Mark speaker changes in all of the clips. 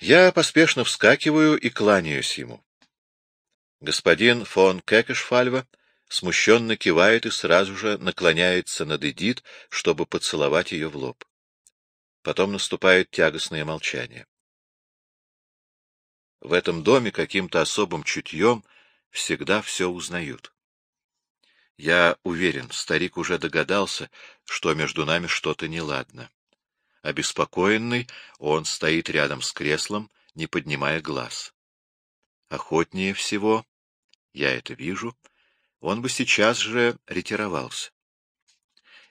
Speaker 1: Я поспешно вскакиваю и кланяюсь ему. Господин фон Кекешфальва смущенно кивает и сразу же наклоняется над Эдит, чтобы поцеловать ее в лоб. Потом наступает тягостное молчание. В этом доме каким-то особым чутьем всегда все узнают. Я уверен, старик уже догадался, что между нами что-то неладно. Обеспокоенный, он стоит рядом с креслом, не поднимая глаз. Охотнее всего, я это вижу, он бы сейчас же ретировался.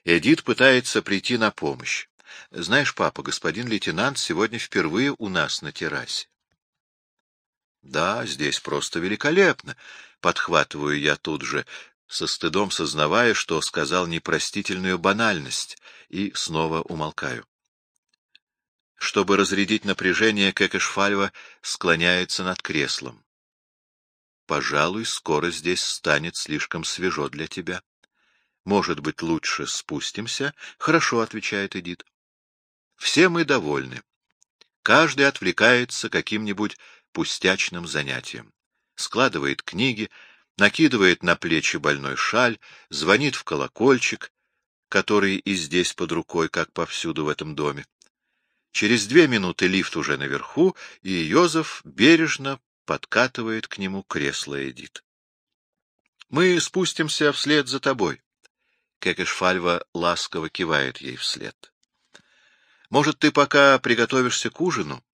Speaker 1: Эдит пытается прийти на помощь. Знаешь, папа, господин лейтенант сегодня впервые у нас на террасе. Да, здесь просто великолепно, подхватываю я тут же, со стыдом сознавая, что сказал непростительную банальность, и снова умолкаю. Чтобы разрядить напряжение, Кекешфальва склоняется над креслом. «Пожалуй, скоро здесь станет слишком свежо для тебя. Может быть, лучше спустимся?» «Хорошо», — отвечает Эдит. «Все мы довольны. Каждый отвлекается каким-нибудь пустячным занятием. Складывает книги, накидывает на плечи больной шаль, звонит в колокольчик, который и здесь под рукой, как повсюду в этом доме. Через две минуты лифт уже наверху, и Йозеф бережно подкатывает к нему кресло Эдит. — Мы спустимся вслед за тобой. Кекешфальва ласково кивает ей вслед. — Может, ты пока приготовишься к ужину,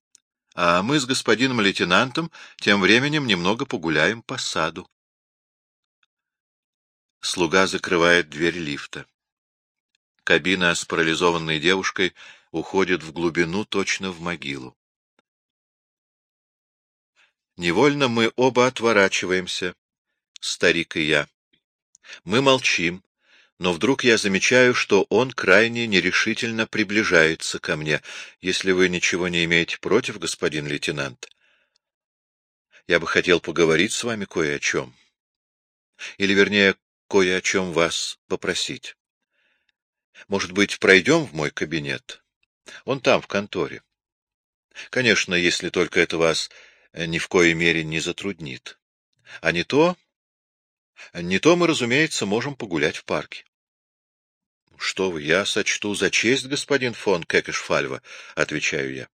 Speaker 1: а мы с господином лейтенантом тем временем немного погуляем по саду. Слуга закрывает дверь лифта. Кабина с парализованной девушкой уходит в глубину, точно в могилу. Невольно мы оба отворачиваемся, старик и я. Мы молчим, но вдруг я замечаю, что он крайне нерешительно приближается ко мне. Если вы ничего не имеете против, господин лейтенант, я бы хотел поговорить с вами кое о чем. Или, вернее, кое о чем вас попросить. Может быть, пройдем в мой кабинет? Он там, в конторе. Конечно, если только это вас ни в коей мере не затруднит. А не то... Не то мы, разумеется, можем погулять в парке. — Что вы, я сочту за честь, господин фон Кекешфальва, — отвечаю я.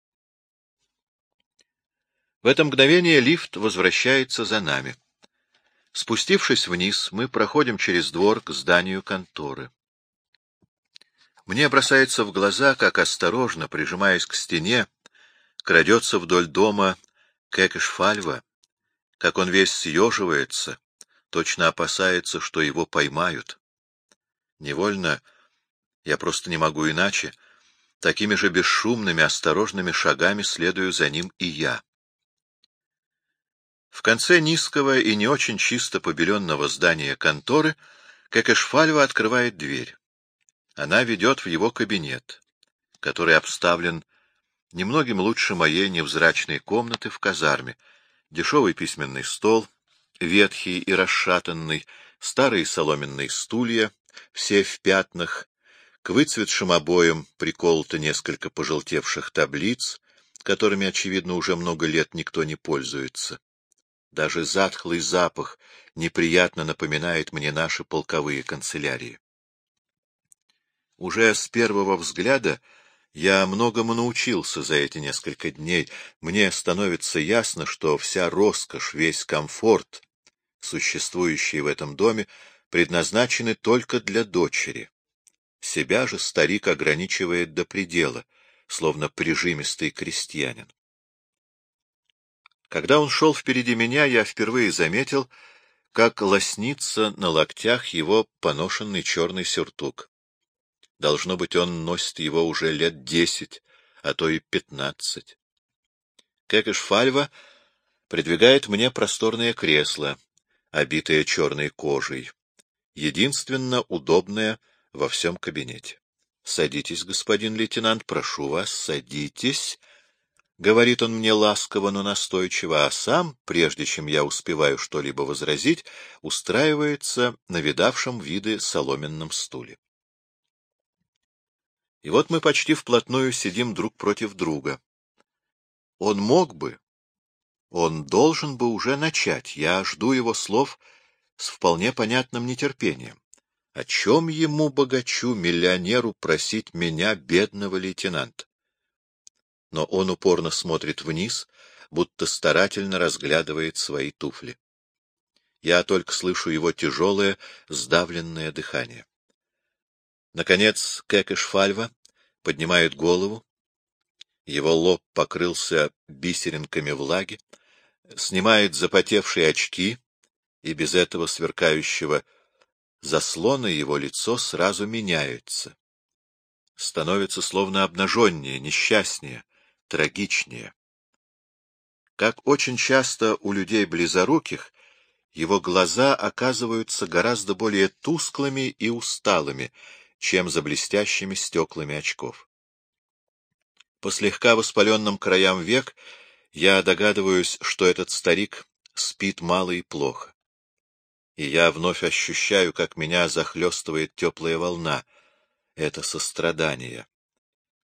Speaker 1: В это мгновение лифт возвращается за нами. Спустившись вниз, мы проходим через двор к зданию конторы. Мне бросается в глаза, как осторожно, прижимаясь к стене, крадется вдоль дома Кекешфальва, как он весь съеживается, точно опасается, что его поймают. Невольно, я просто не могу иначе, такими же бесшумными, осторожными шагами следую за ним и я. В конце низкого и не очень чисто побеленного здания конторы Кекешфальва открывает дверь. Она ведет в его кабинет, который обставлен немногим лучше моей невзрачной комнаты в казарме. Дешевый письменный стол, ветхий и расшатанный, старые соломенные стулья, все в пятнах, к выцветшим обоям приколото несколько пожелтевших таблиц, которыми, очевидно, уже много лет никто не пользуется. Даже затхлый запах неприятно напоминает мне наши полковые канцелярии. Уже с первого взгляда я многому научился за эти несколько дней. Мне становится ясно, что вся роскошь, весь комфорт, существующий в этом доме, предназначены только для дочери. Себя же старик ограничивает до предела, словно прижимистый крестьянин. Когда он шел впереди меня, я впервые заметил, как лоснится на локтях его поношенный черный сюртук. Должно быть, он носит его уже лет десять, а то и пятнадцать. Кекеш Фальва придвигает мне просторное кресло, обитое черной кожей, единственно удобное во всем кабинете. — Садитесь, господин лейтенант, прошу вас, садитесь, — говорит он мне ласково, но настойчиво, а сам, прежде чем я успеваю что-либо возразить, устраивается на видавшем виды соломенном стуле. И вот мы почти вплотную сидим друг против друга. Он мог бы, он должен бы уже начать. Я жду его слов с вполне понятным нетерпением. О чем ему, богачу, миллионеру, просить меня, бедного лейтенанта? Но он упорно смотрит вниз, будто старательно разглядывает свои туфли. Я только слышу его тяжелое, сдавленное дыхание. Наконец Кэкэшфальва поднимает голову, его лоб покрылся бисеринками влаги, снимает запотевшие очки, и без этого сверкающего заслона его лицо сразу меняется. Становится словно обнаженнее, несчастнее, трагичнее. Как очень часто у людей близоруких, его глаза оказываются гораздо более тусклыми и усталыми, чем за блестящими стеклами очков. По слегка воспаленным краям век я догадываюсь, что этот старик спит мало и плохо. И я вновь ощущаю, как меня захлестывает теплая волна. Это сострадание.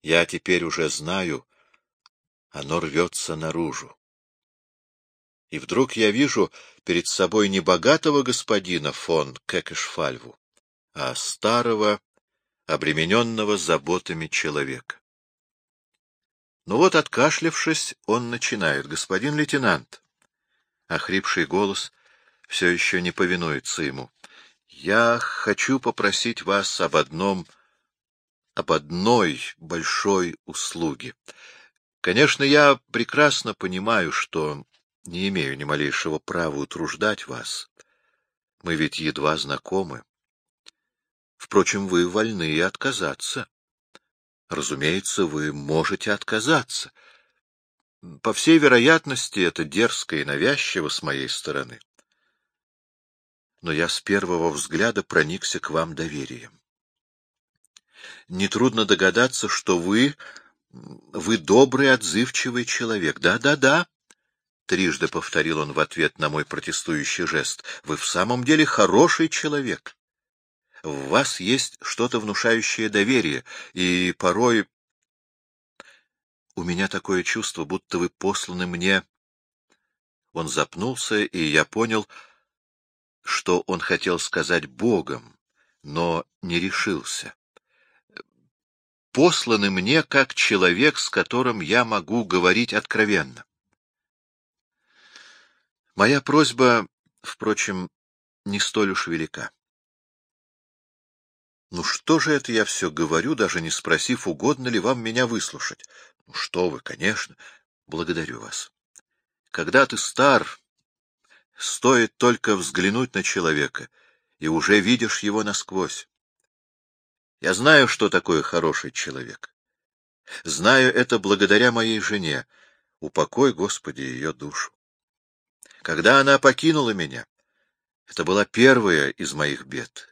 Speaker 1: Я теперь уже знаю, оно рвется наружу. И вдруг я вижу перед собой не богатого господина фон Кекешфальву, а старого, обремененного заботами человека. Ну вот, откашлявшись, он начинает. «Господин лейтенант!» Охрипший голос все еще не повинуется ему. «Я хочу попросить вас об одном... об одной большой услуге. Конечно, я прекрасно понимаю, что не имею ни малейшего права утруждать вас. Мы ведь едва знакомы. Впрочем, вы вольны отказаться. Разумеется, вы можете отказаться. По всей вероятности, это дерзко и навязчиво с моей стороны. Но я с первого взгляда проникся к вам доверием. Нетрудно догадаться, что вы... вы добрый, отзывчивый человек. Да-да-да, — трижды повторил он в ответ на мой протестующий жест. Вы в самом деле хороший человек. В вас есть что-то внушающее доверие, и порой... У меня такое чувство, будто вы посланы мне... Он запнулся, и я понял, что он хотел сказать Богом, но не решился. Посланы мне как человек, с которым я могу говорить откровенно. Моя просьба, впрочем, не столь уж велика. Ну что же это я все говорю, даже не спросив, угодно ли вам меня выслушать? Ну что вы, конечно. Благодарю вас. Когда ты стар, стоит только взглянуть на человека, и уже видишь его насквозь. Я знаю, что такое хороший человек. Знаю это благодаря моей жене. Упокой, Господи, ее душу. Когда она покинула меня, это была первая из моих бед.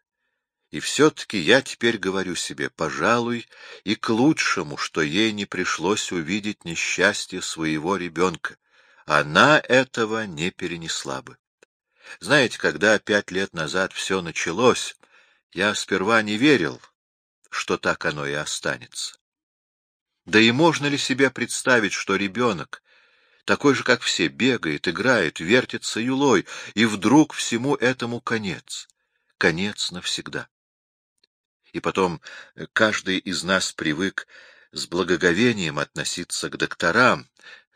Speaker 1: И все-таки я теперь говорю себе, пожалуй, и к лучшему, что ей не пришлось увидеть несчастье своего ребенка. Она этого не перенесла бы. Знаете, когда пять лет назад все началось, я сперва не верил, что так оно и останется. Да и можно ли себе представить, что ребенок, такой же, как все, бегает, играет, вертится юлой, и вдруг всему этому конец, конец навсегда? И потом э, каждый из нас привык с благоговением относиться к докторам.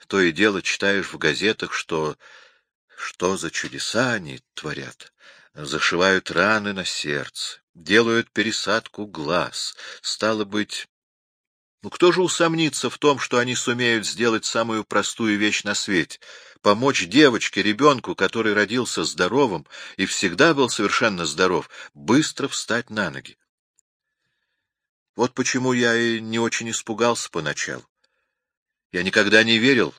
Speaker 1: То и дело читаешь в газетах, что что за чудеса они творят. Зашивают раны на сердце, делают пересадку глаз. Стало быть, ну кто же усомнится в том, что они сумеют сделать самую простую вещь на свете — помочь девочке, ребенку, который родился здоровым и всегда был совершенно здоров, быстро встать на ноги? Вот почему я и не очень испугался поначалу. Я никогда не верил,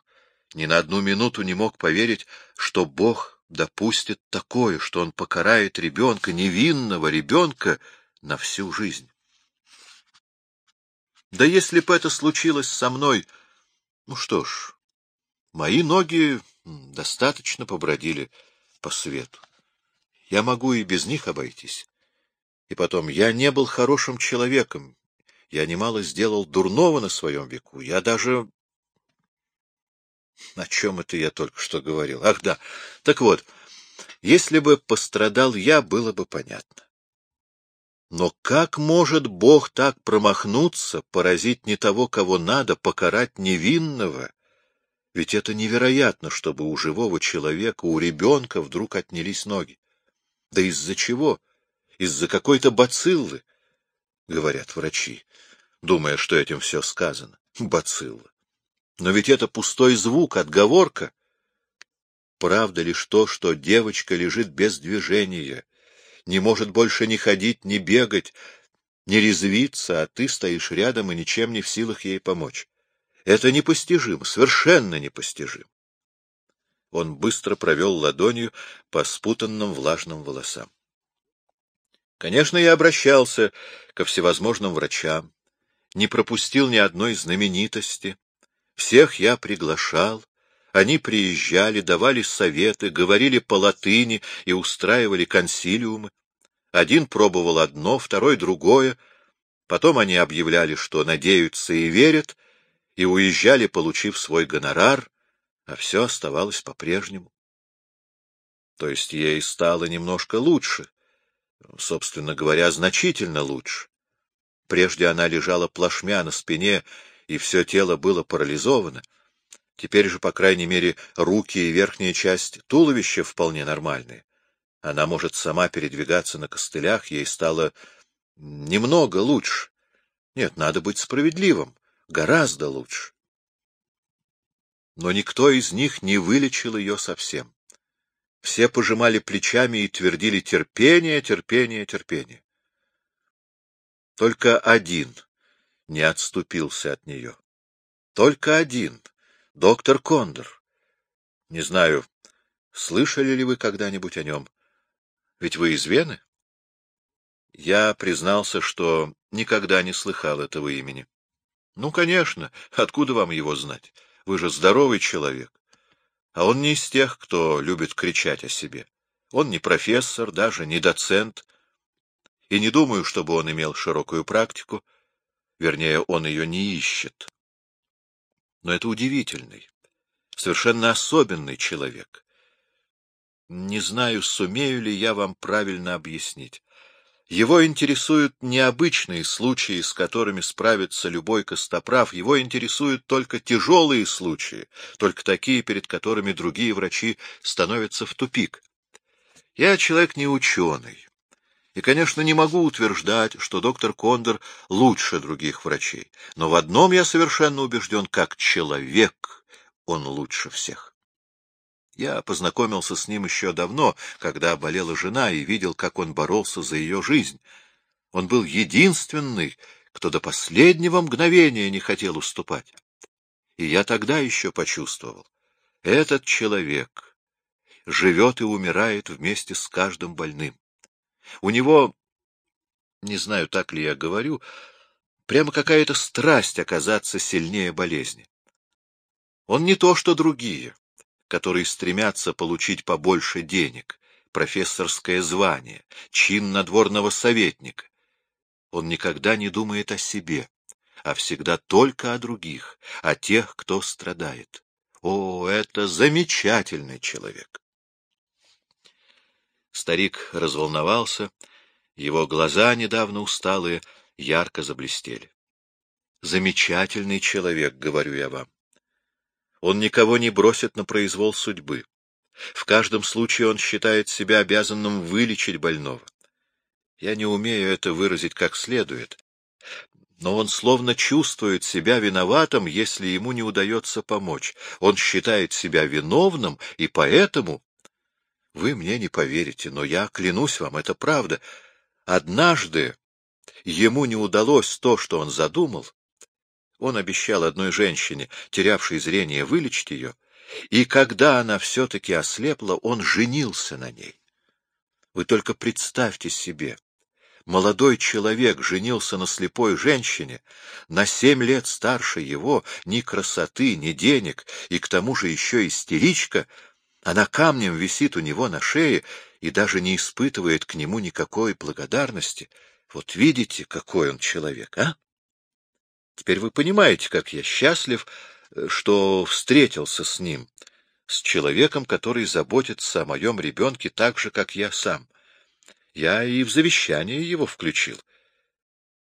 Speaker 1: ни на одну минуту не мог поверить, что Бог допустит такое, что Он покарает ребенка, невинного ребенка, на всю жизнь. Да если бы это случилось со мной, ну что ж, мои ноги достаточно побродили по свету. Я могу и без них обойтись. И потом, я не был хорошим человеком, я немало сделал дурного на своем веку. Я даже... О чем это я только что говорил? Ах, да. Так вот, если бы пострадал я, было бы понятно. Но как может Бог так промахнуться, поразить не того, кого надо, покарать невинного? Ведь это невероятно, чтобы у живого человека, у ребенка вдруг отнялись ноги. Да из-за чего? Из-за какой-то бациллы, говорят врачи, думая, что этим все сказано. Бацилла. Но ведь это пустой звук, отговорка. Правда лишь то, что девочка лежит без движения, не может больше ни ходить, ни бегать, ни резвиться, а ты стоишь рядом и ничем не в силах ей помочь. Это непостижимо, совершенно непостижимо. Он быстро провел ладонью по спутанным влажным волосам. Конечно, я обращался ко всевозможным врачам, не пропустил ни одной знаменитости. Всех я приглашал, они приезжали, давали советы, говорили по латыни и устраивали консилиумы. Один пробовал одно, второй — другое. Потом они объявляли, что надеются и верят, и уезжали, получив свой гонорар, а все оставалось по-прежнему. То есть ей стало немножко лучше, собственно говоря, значительно лучше. Прежде она лежала плашмя на спине, и все тело было парализовано. Теперь же, по крайней мере, руки и верхняя часть туловища вполне нормальные. Она может сама передвигаться на костылях, ей стало немного лучше. Нет, надо быть справедливым, гораздо лучше. Но никто из них не вылечил ее совсем. Все пожимали плечами и твердили терпение, терпение, терпение. Только один не отступился от нее. Только один — доктор Кондор. Не знаю, слышали ли вы когда-нибудь о нем? Ведь вы из Вены? Я признался, что никогда не слыхал этого имени. Ну, конечно, откуда вам его знать? Вы же здоровый человек. А он не из тех, кто любит кричать о себе. Он не профессор, даже не доцент. И не думаю, чтобы он имел широкую практику. Вернее, он ее не ищет. Но это удивительный, совершенно особенный человек. Не знаю, сумею ли я вам правильно объяснить. Его интересуют необычные случаи, с которыми справится любой костоправ, его интересуют только тяжелые случаи, только такие, перед которыми другие врачи становятся в тупик. Я человек не ученый, и, конечно, не могу утверждать, что доктор Кондор лучше других врачей, но в одном я совершенно убежден, как человек он лучше всех. Я познакомился с ним еще давно, когда болела жена, и видел, как он боролся за ее жизнь. Он был единственный, кто до последнего мгновения не хотел уступать. И я тогда еще почувствовал. Этот человек живет и умирает вместе с каждым больным. У него, не знаю, так ли я говорю, прямо какая-то страсть оказаться сильнее болезни. Он не то, что другие которые стремятся получить побольше денег, профессорское звание, чин надворного советника. Он никогда не думает о себе, а всегда только о других, о тех, кто страдает. О, это замечательный человек! Старик разволновался, его глаза, недавно усталые, ярко заблестели. Замечательный человек, говорю я вам. Он никого не бросит на произвол судьбы. В каждом случае он считает себя обязанным вылечить больного. Я не умею это выразить как следует, но он словно чувствует себя виноватым, если ему не удается помочь. Он считает себя виновным, и поэтому... Вы мне не поверите, но я клянусь вам, это правда. Однажды ему не удалось то, что он задумал, он обещал одной женщине, терявшей зрение, вылечить ее, и когда она все-таки ослепла, он женился на ней. Вы только представьте себе, молодой человек женился на слепой женщине, на семь лет старше его, ни красоты, ни денег, и к тому же еще истеричка, она камнем висит у него на шее и даже не испытывает к нему никакой благодарности. Вот видите, какой он человек, а? Теперь вы понимаете, как я счастлив что встретился с ним, с человеком, который заботится о моем ребенке так же, как я сам. Я и в завещание его включил.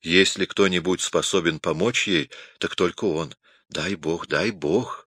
Speaker 1: Если кто-нибудь способен помочь ей, так только он. Дай бог, дай бог.